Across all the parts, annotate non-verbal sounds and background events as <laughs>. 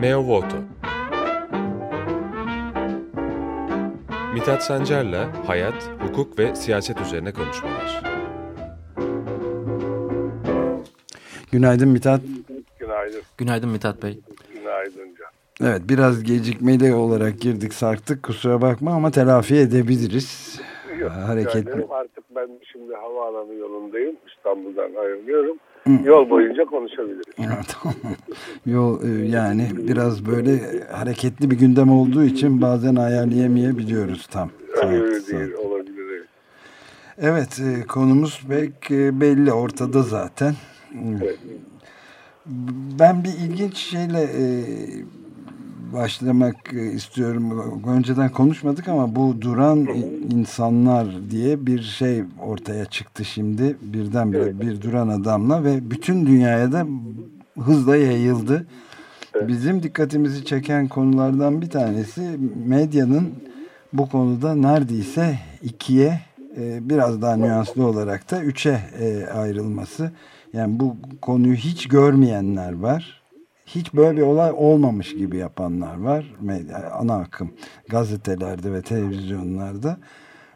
Meo Voto Mithat Sancar'la hayat, hukuk ve siyaset üzerine konuşmalar. Günaydın Mithat. Günaydın. Günaydın Mithat Bey. Günaydın Can. Evet biraz gecikmeli olarak girdik sarktık kusura bakma ama telafi edebiliriz. Yok, Hareketli. yani artık ben şimdi havaalanı yolundayım. İstanbul'dan ayrılıyorum. Yol boyunca konuşabiliriz. <laughs> Yol e, yani biraz böyle hareketli bir gündem olduğu için bazen ayarlayamayabiliyoruz tam. Öyle değil, olabilir. evet. Evet e, konumuz pek e, belli ortada zaten. Evet. Ben bir ilginç şeyle başlamak e, istiyorum. Önceden konuşmadık ama bu duran insanlar diye bir şey ortaya çıktı şimdi. Birdenbire Evet. bir duran adamla ve bütün dünyaya da hızla yayıldı. Bizim dikkatimizi çeken konulardan bir tanesi medyanın bu konuda neredeyse ikiye e, biraz daha nüanslı olarak da üçe e, ayrılması. Yani bu konuyu hiç görmeyenler var. Hiç böyle bir olay olmamış gibi yapanlar var. Ana akım gazetelerde ve televizyonlarda.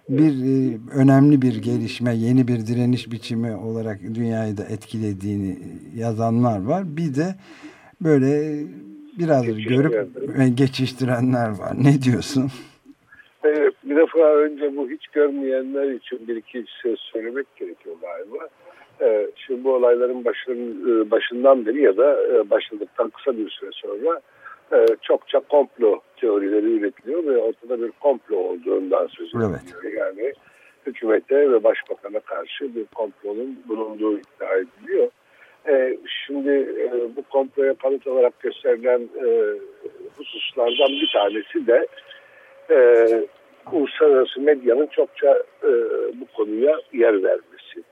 Bir e, önemli bir gelişme, yeni bir direniş biçimi olarak dünyayı da etkilediğini yazanlar var. Bir de böyle biraz görüp e, geçiştirenler var. Ne diyorsun? Evet, bir defa önce bu hiç görmeyenler için bir iki söz söylemek gerekiyor galiba. Ee, şimdi bu olayların başın, e, başından beri ya da e, başladıktan kısa bir süre sonra e, çokça komplo teorileri üretiliyor ve ortada bir komplo olduğundan söz ediliyor. Evet. Yani hükümete ve başbakana karşı bir komplonun bulunduğu iddia ediliyor. Şimdi bu komploya kanıt olarak gösterilen hususlardan bir tanesi de uluslararası medyanın çokça bu konuya yer vermesi.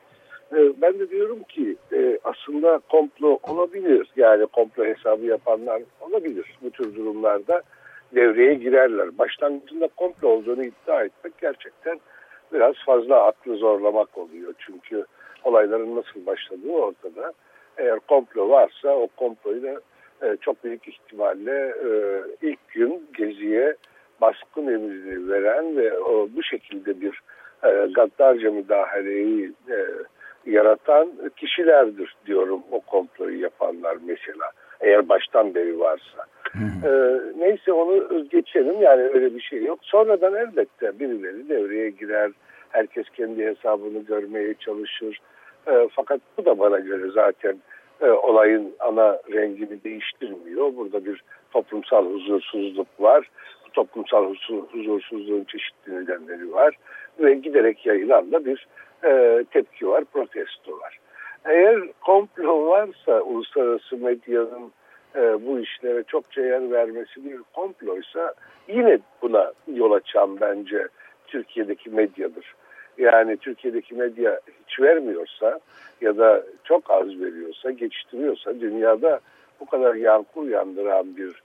E, ben de diyorum ki e, aslında komplo olabilir. Yani komplo hesabı yapanlar olabilir. Bu tür durumlarda devreye girerler. Başlangıcında komplo olduğunu iddia etmek gerçekten biraz fazla aklı zorlamak oluyor. Çünkü olayların nasıl başladığı ortada. Eğer komplo varsa o komployu da e, çok büyük ihtimalle ilk gün Gezi'ye baskın emrini veren ve bu şekilde bir e, gaddarca müdahaleyi yaratan kişilerdir diyorum o komployu yapanlar mesela. Eğer baştan beri varsa. E, neyse onu geçelim yani öyle bir şey yok. Sonradan elbette birileri devreye girer. Herkes kendi hesabını görmeye çalışır. E, fakat bu da bana göre zaten e, olayın ana rengini değiştirmiyor. Burada bir toplumsal huzursuzluk var. Bu toplumsal huzur- huzursuzluğun çeşitli nedenleri var. Ve giderek yayılan da bir e, tepki var, protesto var. Eğer komplo varsa uluslararası medyanın e, bu işlere çokça yer vermesi bir komploysa yine buna yol açan bence Türkiye'deki medyadır. Yani Türkiye'deki medya hiç vermiyorsa ya da çok az veriyorsa, geçiştiriyorsa dünyada bu kadar yankı uyandıran bir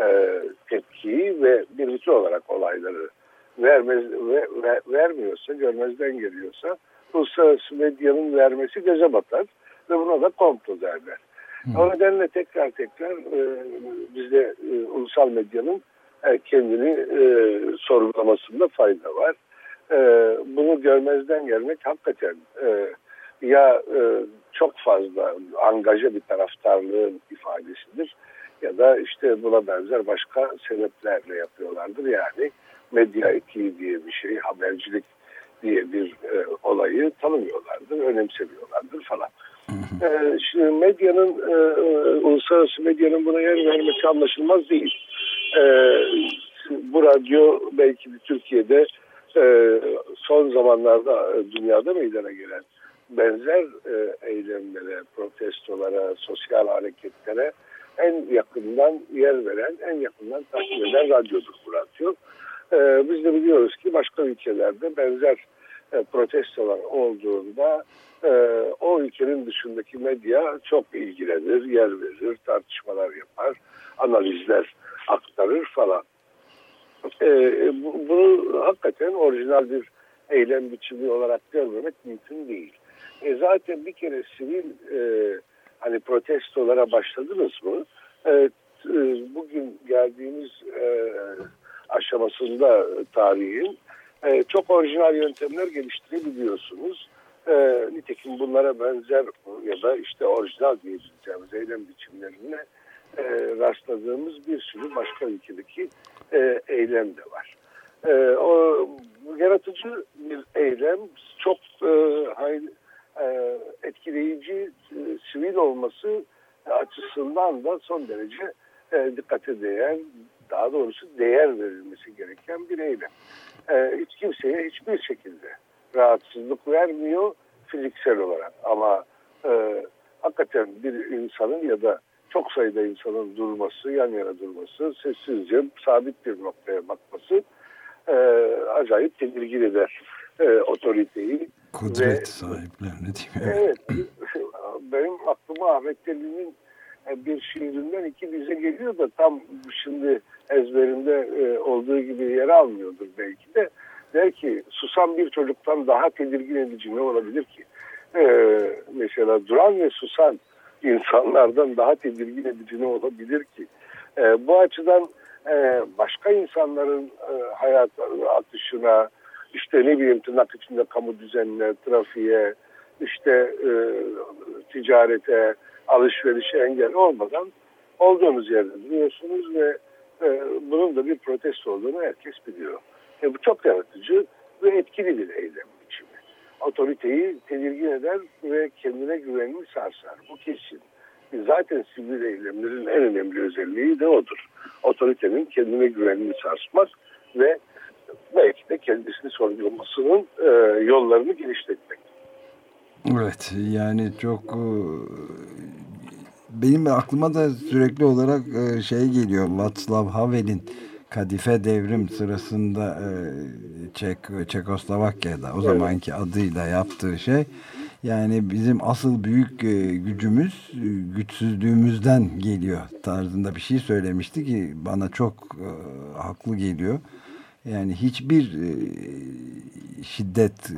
e, tepkiyi ve birlikte olarak olayları vermez, ve, ve- vermiyorsa, görmezden geliyorsa uluslararası medyanın vermesi göze batar ve buna da komplo derler. O nedenle tekrar tekrar e, bizde e, ulusal medyanın e, kendini e, sorgulamasında fayda var. E, bunu görmezden gelmek hakikaten e, ya e, çok fazla angaja bir taraftarlığın ifadesidir ya da işte buna benzer başka sebeplerle yapıyorlardır. Yani medya etiği diye bir şey, habercilik diye bir e, olayı tanımıyorlardır, önemsemiyorlardır falan. E, şimdi medyanın, e, e, uluslararası medyanın buna yer vermesi anlaşılmaz değil. E, bu radyo belki de Türkiye'de e, son zamanlarda e, dünyada meydana gelen benzer e, eylemlere, protestolara, sosyal hareketlere en yakından yer veren, en yakından takip eden radyodur bu radyo. E, biz de biliyoruz ki başka ülkelerde benzer protestolar olduğunda e, o ülkenin dışındaki medya çok ilgilenir, yer verir, tartışmalar yapar, analizler aktarır falan. E, bu, bunu hakikaten orijinal bir eylem biçimi olarak görmemek mümkün değil. E, zaten bir kere sivil e, hani protestolara başladınız mı? E, e, bugün geldiğimiz e, aşamasında tarihin e, çok orijinal yöntemler geliştirebiliyorsunuz. E, nitekim bunlara benzer ya da işte orijinal diyebileceğimiz eylem biçimlerine e, rastladığımız bir sürü başka ülkedeki e, eylem de var. E, o yaratıcı bir eylem çok e, hayli, e, etkileyici e, sivil olması açısından da son derece e, dikkate değer, daha doğrusu değer verilmesi gereken bir eylem. E, hiç kimseye hiçbir şekilde rahatsızlık vermiyor fiziksel olarak ama e, hakikaten bir insanın ya da çok sayıda insanın durması, yan yana durması, sessizce sabit bir noktaya bakması e, acayip tedirgin eder e, otoriteyi. Kudret ve, sahiplerini değil mi? Evet. Benim aklıma Ahmet Deli'nin bir şiirinden iki dize geliyor da tam şimdi ezberinde e, olduğu gibi yer almıyordur belki de. Der ki susan bir çocuktan daha tedirgin edici ne olabilir ki? Ee, mesela duran ve susan insanlardan daha tedirgin edici ne olabilir ki? Ee, bu açıdan e, başka insanların e, hayat atışına, işte ne bileyim tırnak içinde kamu düzenine, trafiğe, işte e, ticarete, alışverişe engel olmadan olduğunuz yerde duruyorsunuz ve e, bunun da bir protesto olduğunu herkes biliyor. E, bu çok yaratıcı ve etkili bir eylem biçimi. Otoriteyi tedirgin eder ve kendine güvenini sarsar. Bu kesin. Zaten sivil eylemlerin en önemli özelliği de odur. Otoritenin kendine güvenini sarsmak ve belki de kendisini sorgulamasının e, yollarını genişletmek. Evet yani çok e, benim aklıma da sürekli olarak e, şey geliyor Václav Havel'in Kadife devrim sırasında e, Çek, Çekoslovakya'da o zamanki adıyla yaptığı şey yani bizim asıl büyük gücümüz güçsüzlüğümüzden geliyor tarzında bir şey söylemişti ki bana çok haklı geliyor. Yani hiçbir şiddet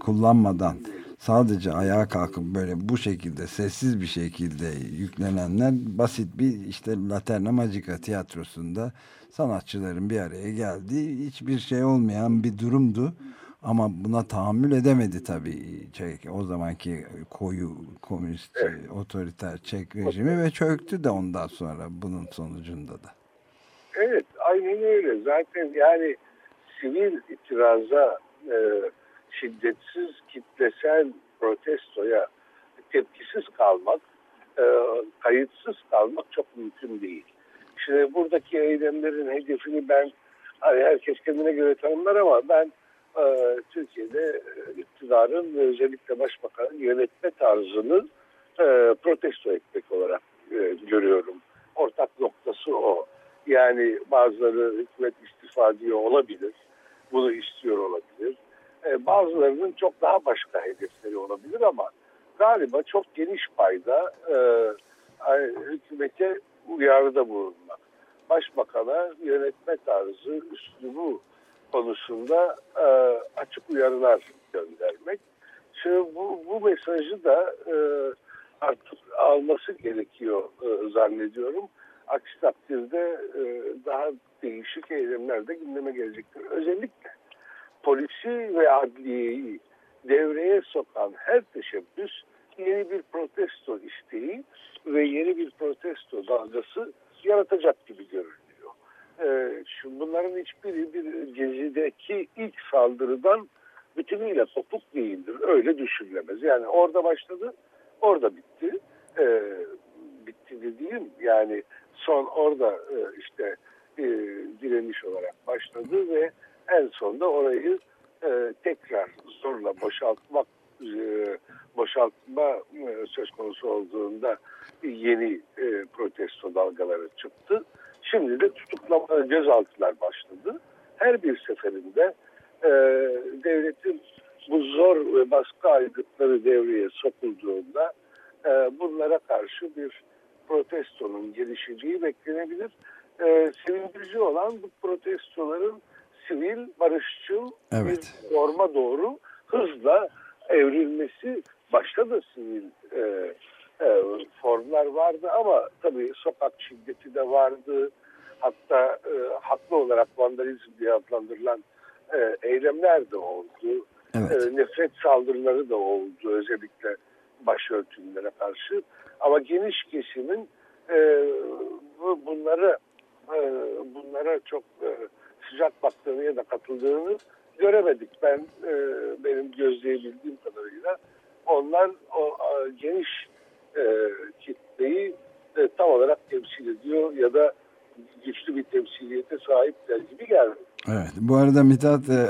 kullanmadan sadece ayağa kalkıp böyle bu şekilde sessiz bir şekilde yüklenenler basit bir işte Laterna Magica tiyatrosunda sanatçıların bir araya geldiği hiçbir şey olmayan bir durumdu. Ama buna tahammül edemedi tabii Çek, o zamanki koyu komünist evet. otoriter Çek rejimi ve çöktü de ondan sonra bunun sonucunda da. Evet aynen öyle zaten yani sivil itiraza e, şiddetsiz kitlesel protestoya tepkisiz kalmak, e, kayıtsız kalmak çok mümkün değil. Şimdi buradaki eylemlerin hedefini ben hani herkes kendine göre tanımlar ama ben e, Türkiye'de iktidarın ve özellikle başbakanın yönetme tarzını e, protesto etmek olarak e, görüyorum. Ortak noktası o. Yani bazıları hükümet istifa diyor olabilir. Bunu istiyor olabilir e, bazılarının çok daha başka hedefleri olabilir ama galiba çok geniş payda e, hükümete uyarıda bulunmak. Başbakana yönetme tarzı, üslubu konusunda e, açık uyarılar göndermek. Şimdi bu, bu mesajı da e, artık alması gerekiyor e, zannediyorum. Aksi takdirde e, daha değişik eylemler de gündeme gelecektir. Özellikle polisi ve adliyeyi devreye sokan her teşebbüs yeni bir protesto isteği ve yeni bir protesto dalgası yaratacak gibi görünüyor. Ee, şu bunların hiçbiri bir gezideki ilk saldırıdan bütünüyle kopuk değildir. Öyle düşünülemez. Yani orada başladı, orada bitti. Ee, bitti dediğim yani son orada e, işte e, direniş olarak başladı ve en sonunda orayı e, tekrar zorla boşaltmak e, boşaltma e, söz konusu olduğunda yeni e, protesto dalgaları çıktı. Şimdi de tutuklama gözaltılar başladı. Her bir seferinde e, devletin bu zor ve baskı aygıtları devreye sokulduğunda e, bunlara karşı bir protestonun gelişeceği beklenebilir. E, sevindirici olan bu protestoların sivil, barışçıl evet. bir forma doğru hızla evrilmesi başta da sivil e, e, formlar vardı ama tabii sokak şiddeti de vardı. Hatta e, haklı olarak vandalizm diye adlandırılan e, eylemler de oldu. Evet. E, nefret saldırıları da oldu özellikle başörtülere karşı. Ama geniş kesimin e, bunları e, bunlara çok e, sıcak baktığını ya da katıldığını göremedik. Ben e, benim gözleyebildiğim kadarıyla onlar o geniş e, kitleyi e, tam olarak temsil ediyor ya da güçlü bir temsiliyete sahipler gibi geldi. Evet. Bu arada Mithat e,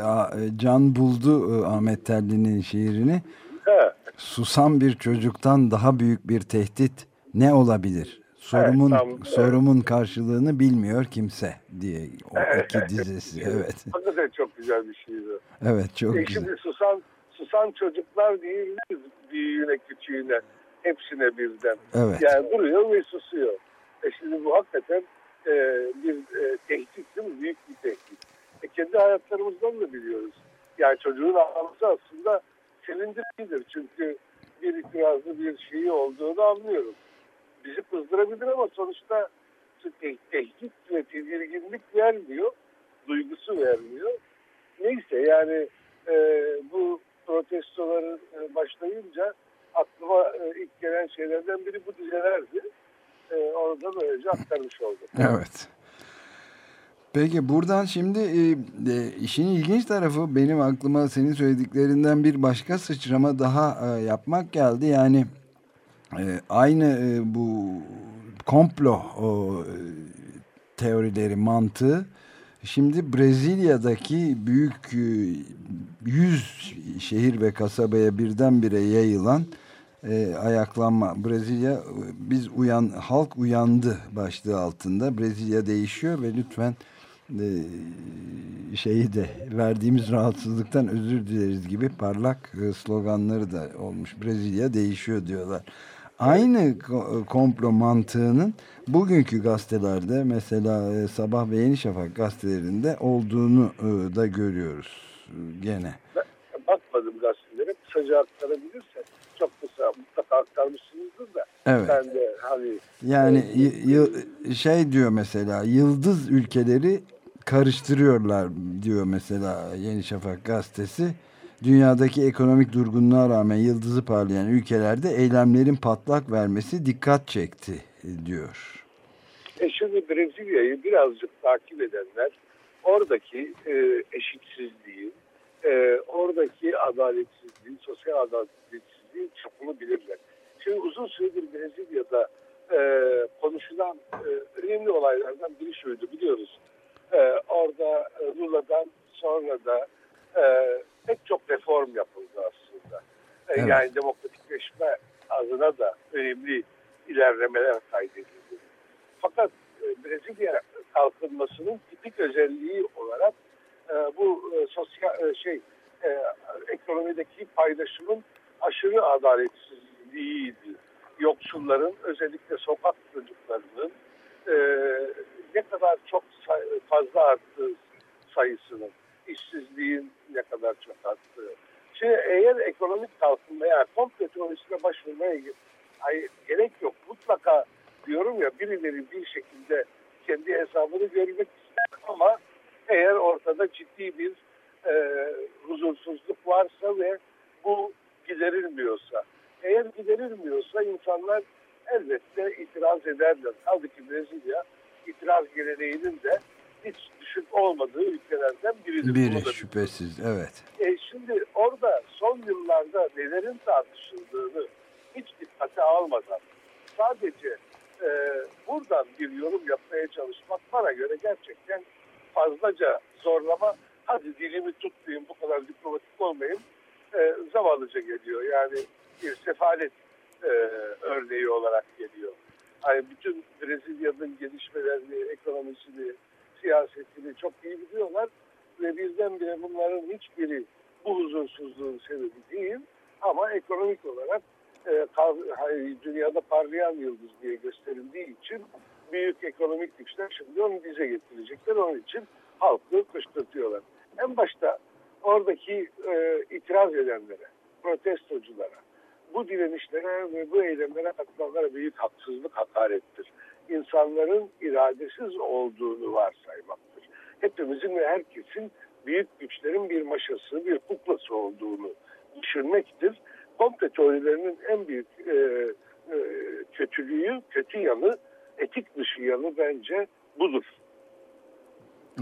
Can buldu e, Ahmet Terli'nin şiirini. He. Susan bir çocuktan daha büyük bir tehdit ne olabilir? Sorumun evet, tam, sorumun evet. karşılığını bilmiyor kimse diye o iki dizesi. Evet. Hakikaten <laughs> çok güzel bir şiir. Evet çok e, güzel. Şimdi susan susan çocuklar değil büyüğüne küçüğüne hepsine birden. Evet. Yani duruyor ve susuyor. E şimdi bu hakikaten e, bir e, tehdit değil mi? Büyük bir tehdit. E kendi hayatlarımızdan da biliyoruz. Yani çocuğun ağlaması aslında sevindiricidir. Çünkü bir itirazlı bir şeyi olduğunu anlıyorum. Bizi kızdırabilir ama sonuçta tehdit ve tedirginlik vermiyor. Duygusu vermiyor. Neyse yani e, bu protestoları e, başlayınca aklıma e, ilk gelen şeylerden biri bu dizelerdi. E, onu da böylece aktarmış oldum. Evet. Peki buradan şimdi e, e, işin ilginç tarafı benim aklıma senin söylediklerinden bir başka sıçrama daha e, yapmak geldi. Yani e, aynı e, bu komplo o, e, teorileri mantığı şimdi Brezilya'daki büyük e, 100 şehir ve kasabaya birdenbire yayılan e, ayaklanma Brezilya biz uyan halk uyandı başlığı altında Brezilya değişiyor ve lütfen e, şeyi de verdiğimiz rahatsızlıktan özür dileriz gibi parlak e, sloganları da olmuş. Brezilya değişiyor diyorlar. Aynı komplo mantığının bugünkü gazetelerde mesela e, Sabah ve Yeni Şafak gazetelerinde olduğunu da görüyoruz gene. Bakmadım gazetelere kısaca aktarabilirsen çok kısa mutlaka aktarmışsınızdır da. Evet. Ben de hani yani şey diyor mesela yıldız ülkeleri karıştırıyorlar diyor mesela Yeni Şafak gazetesi. Dünyadaki ekonomik durgunluğa rağmen yıldızı parlayan ülkelerde eylemlerin patlak vermesi dikkat çekti diyor. E şimdi Brezilya'yı birazcık takip edenler oradaki e, eşitsizliği, e, oradaki adaletsizliği, sosyal adaletsizliği çokunu bilirler. Şimdi uzun süredir Brezilya'da e, konuşulan e, önemli olaylardan biri şuydu biliyoruz e, orada Lula'dan sonra da e, pek çok reform yapıldı aslında. E, evet. Yani demokratikleşme adına da önemli ilerlemeler kaydedildi. Fakat e, Brezilya kalkınmasının tipik özelliği olarak e, bu sosyal şey ekonomideki paylaşımın aşırı adaletsizliğiydi. Yoksulların özellikle sokak çocuklarının ne kadar çok fazla arttığı sayısının, işsizliğin ne kadar çok arttığı. Şimdi eğer ekonomik kalkınmaya, komple teorisine başvurmaya gerek yok. Mutlaka diyorum ya birileri bir şekilde kendi hesabını görmek ister ama eğer ortada ciddi bir e, huzursuzluk varsa ve bu giderilmiyorsa, eğer giderilmiyorsa insanlar elbette itiraz ederler. Kaldı ki Brezilya itiraz geleneğinin de hiç düşük olmadığı ülkelerden biridir. Biri şüphesiz, evet. E şimdi orada son yıllarda nelerin tartışıldığını hiç dikkate almadan sadece e, buradan bir yorum yapmaya çalışmak bana göre gerçekten fazlaca zorlama. Hadi dilimi tutmayayım bu kadar diplomatik olmayayım. E, zavallıca geliyor. Yani bir sefalet e, örneği olarak geliyor. Hani bütün Brezilya'nın gelişmelerini, ekonomisini, siyasetini çok iyi biliyorlar ve birdenbire bunların hiçbiri bu huzursuzluğun sebebi değil ama ekonomik olarak e, dünyada parlayan yıldız diye gösterildiği için büyük ekonomik güçler şimdi onu bize getirecekler. Onun için halkı kışkırtıyorlar. En başta oradaki e, itiraz edenlere, protestoculara bu direnişlere ve bu eylemlere katılanlara büyük haksızlık, hakarettir. İnsanların iradesiz olduğunu varsaymaktır. Hepimizin ve herkesin büyük güçlerin bir maşası, bir kuklası olduğunu düşünmektir. Komple teorilerinin en büyük e, e, kötülüğü, kötü yanı, etik dışı yanı bence budur.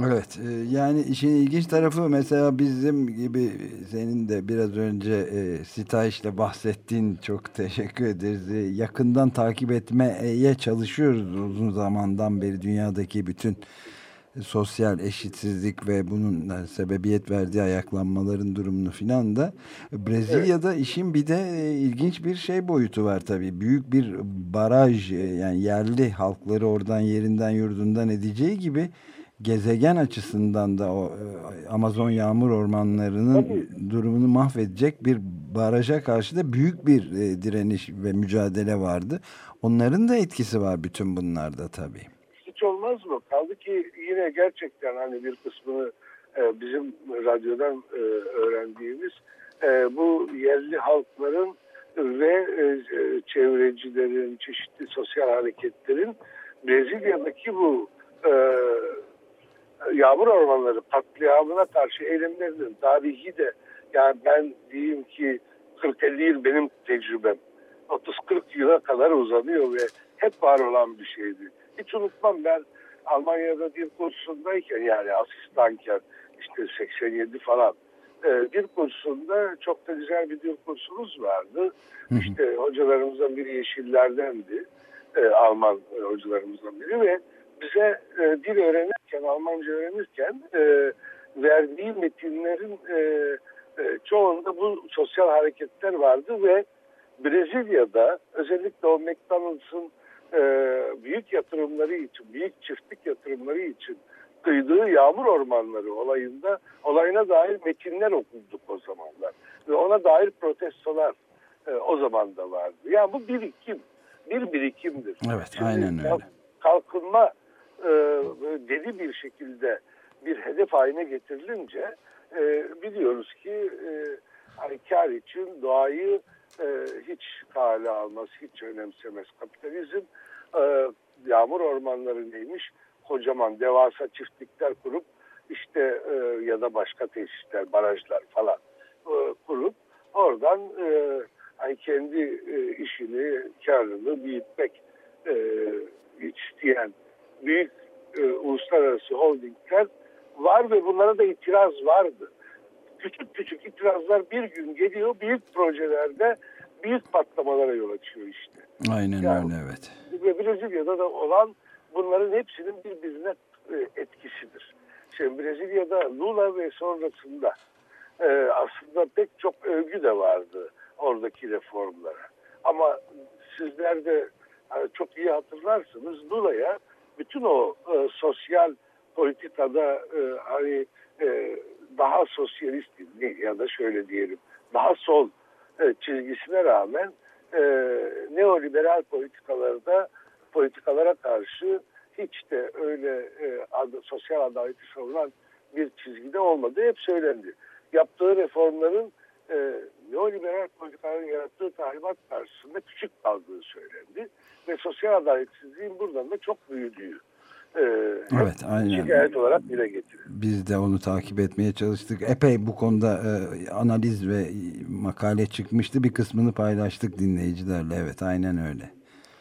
Evet e, yani işin ilginç tarafı mesela bizim gibi senin de biraz önce e, sitayişle bahsettiğin çok <laughs> teşekkür ederiz. E, yakından takip etmeye çalışıyoruz uzun zamandan beri dünyadaki bütün sosyal eşitsizlik ve bunun sebebiyet verdiği ayaklanmaların durumunu filan da Brezilya'da evet. işin bir de e, ilginç bir şey boyutu var tabii. Büyük bir baraj e, yani yerli halkları oradan yerinden yurdundan edeceği gibi gezegen açısından da o e, Amazon yağmur ormanlarının Tabii. durumunu mahvedecek bir baraja karşı da büyük bir e, direniş ve mücadele vardı. Onların da etkisi var bütün bunlarda tabii. Hiç olmaz mı? Kaldı ki yine gerçekten hani bir kısmını e, bizim radyodan öğrendiğimiz bu yerli halkların ve çevrecilerin, çeşitli sosyal hareketlerin Brezilya'daki bu yağmur ormanları katliamına karşı eylemlerinin tarihi de yani ben diyeyim ki 40-50 yıl benim tecrübem 30-40 yıla kadar uzanıyor ve hep var olan bir şeydi. Hiç unutmam ben Almanya'da dil kursundayken yani asistanken işte 87 falan e, dil kursunda çok da güzel bir dil kursumuz vardı. İşte hocalarımızdan biri Yeşiller'dendi. E, Alman hocalarımızdan biri ve bize e, dil öğrenirken, Almanca öğrenirken e, verdiği metinlerin e, e, çoğunda bu sosyal hareketler vardı ve Brezilya'da özellikle o McDonald's'ın e, büyük yatırımları için, büyük çiftlik yatırımları için kıydığı yağmur ormanları olayında olayına dair metinler okuduk o zamanlar. Ve ona dair protestolar e, o zaman da vardı. Yani bu birikim, bir birikimdir. Evet, Şimdi aynen öyle. Kalkınma e, deli bir şekilde bir hedef haline getirilince e, biliyoruz ki e, hani kar için doğayı e, hiç kale almaz, hiç önemsemez kapitalizm. E, yağmur ormanları neymiş? Kocaman devasa çiftlikler kurup işte e, ya da başka tesisler, barajlar falan e, kurup oradan e, hani kendi e, işini, karlılığı büyütmek e, isteyen büyük e, uluslararası holdingler var ve bunlara da itiraz vardı. Küçük küçük itirazlar bir gün geliyor büyük projelerde büyük patlamalara yol açıyor işte. Aynen yani, öyle evet. Ve Brezilya'da da olan bunların hepsinin birbirine e, etkisidir. Şimdi Brezilya'da Lula ve sonrasında e, aslında pek çok övgü de vardı oradaki reformlara. Ama sizler de e, çok iyi hatırlarsınız Lula'ya bütün o e, sosyal politikada e, hani e, daha sosyalist ya da şöyle diyelim daha sol e, çizgisine rağmen e, neoliberal politikalarda politikalara karşı hiç de öyle e, ad, sosyal adaleti savunan bir çizgide olmadı. Hep söylendi. Yaptığı reformların e, neoliberal politikaların yarattığı tahribat karşısında küçük kaldığı söylendi. Ve sosyal adaletsizliğin buradan da çok büyüdüğü e, evet, aynen. şikayet olarak dile getirir. Biz de onu takip etmeye çalıştık. Epey bu konuda e, analiz ve makale çıkmıştı. Bir kısmını paylaştık dinleyicilerle. Evet aynen öyle.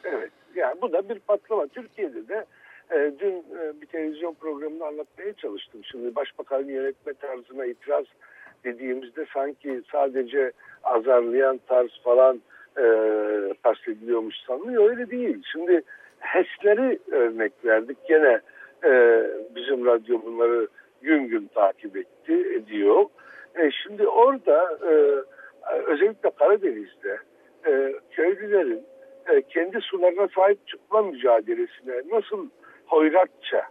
Evet yani bu da bir patlama. Türkiye'de de e, dün e, bir televizyon programında anlatmaya çalıştım. Şimdi başbakanın yönetme tarzına itiraz dediğimizde sanki sadece azarlayan tarz falan e, kastediliyormuş sanılıyor. Öyle değil. Şimdi HES'leri örnek verdik. Gene e, bizim radyo bunları gün gün takip etti, ediyor. E, şimdi orada e, özellikle Karadeniz'de e, köylülerin e, kendi sularına sahip çıkma mücadelesine nasıl hoyratça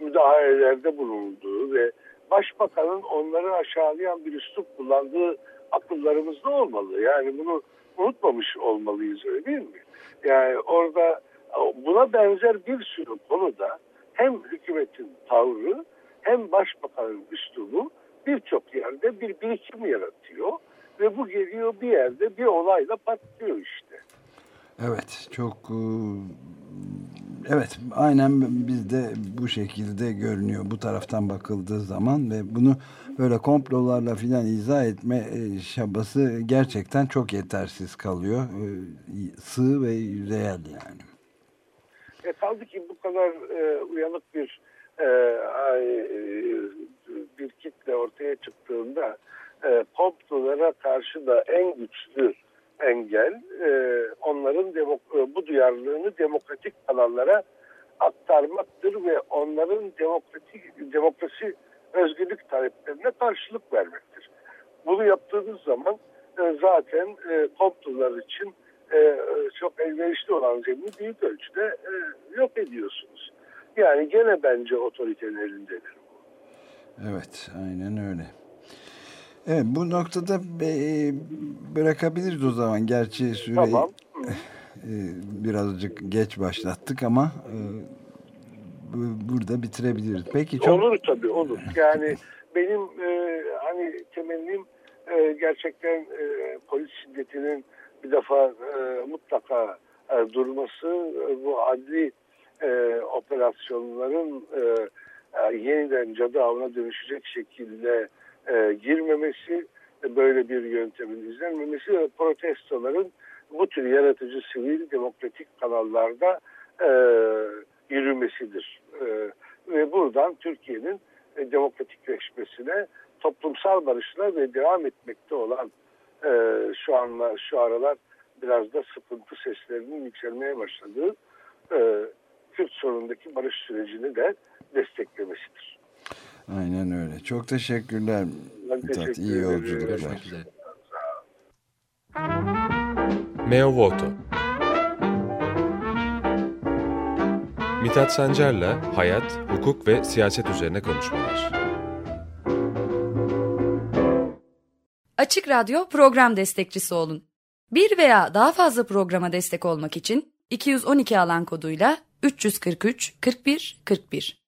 müdahalelerde bulunduğu ve başbakanın onları aşağılayan bir üslup kullandığı akıllarımızda olmalı. Yani bunu unutmamış olmalıyız öyle değil mi? Yani orada buna benzer bir sürü konuda hem hükümetin tavrı hem başbakanın üslubu birçok yerde bir birikim yaratıyor Ve bu geliyor bir yerde bir olayla patlıyor işte. Evet çok e, evet aynen bizde bu şekilde görünüyor bu taraftan bakıldığı zaman ve bunu böyle komplolarla filan izah etme e, çabası gerçekten çok yetersiz kalıyor. E, sığ ve yüzeyel yani. E, kaldı ki bu kadar e, uyanık bir e, bir kitle ortaya çıktığında e, komplolara karşı da en güçlü engel e, onların demok e, bu duyarlılığını demokratik kanallara aktarmaktır ve onların demokratik demokrasi özgürlük taleplerine karşılık vermektir. Bunu yaptığınız zaman e, zaten e, komplolar için e, çok elverişli olan zemini büyük ölçüde e, yok ediyorsunuz. Yani gene bence otoritenin elindedir bu. Evet, aynen öyle. Evet, bu noktada e, bırakabiliriz o zaman. Gerçi süreyi tamam. E, birazcık geç başlattık ama e, burada bitirebiliriz. Peki çok... Olur tabii olur. Yani benim e, hani temennim e, gerçekten e, polis şiddetinin bir defa e, mutlaka e, durması, e, bu adli e, operasyonların e, e, yeniden cadı avına dönüşecek şekilde e, girmemesi, e, böyle bir yöntemin izlenmemesi ve protestoların bu tür yaratıcı sivil demokratik kanallarda e, yürümesidir. E, ve buradan Türkiye'nin e, demokratikleşmesine, toplumsal barışla ve devam etmekte olan e, şu anla şu aralar biraz da sıkıntı seslerinin yükselmeye başladığı e, Kürt sorunundaki barış sürecini de desteklemesidir. Aynen öyle. Çok teşekkürler. Ben teşekkür İyi yolculuklar. Meo Voto Mithat Sancar'la hayat, hukuk ve siyaset üzerine konuşmalar. Açık Radyo program destekçisi olun. Bir veya daha fazla programa destek olmak için 212 alan koduyla 343 41 41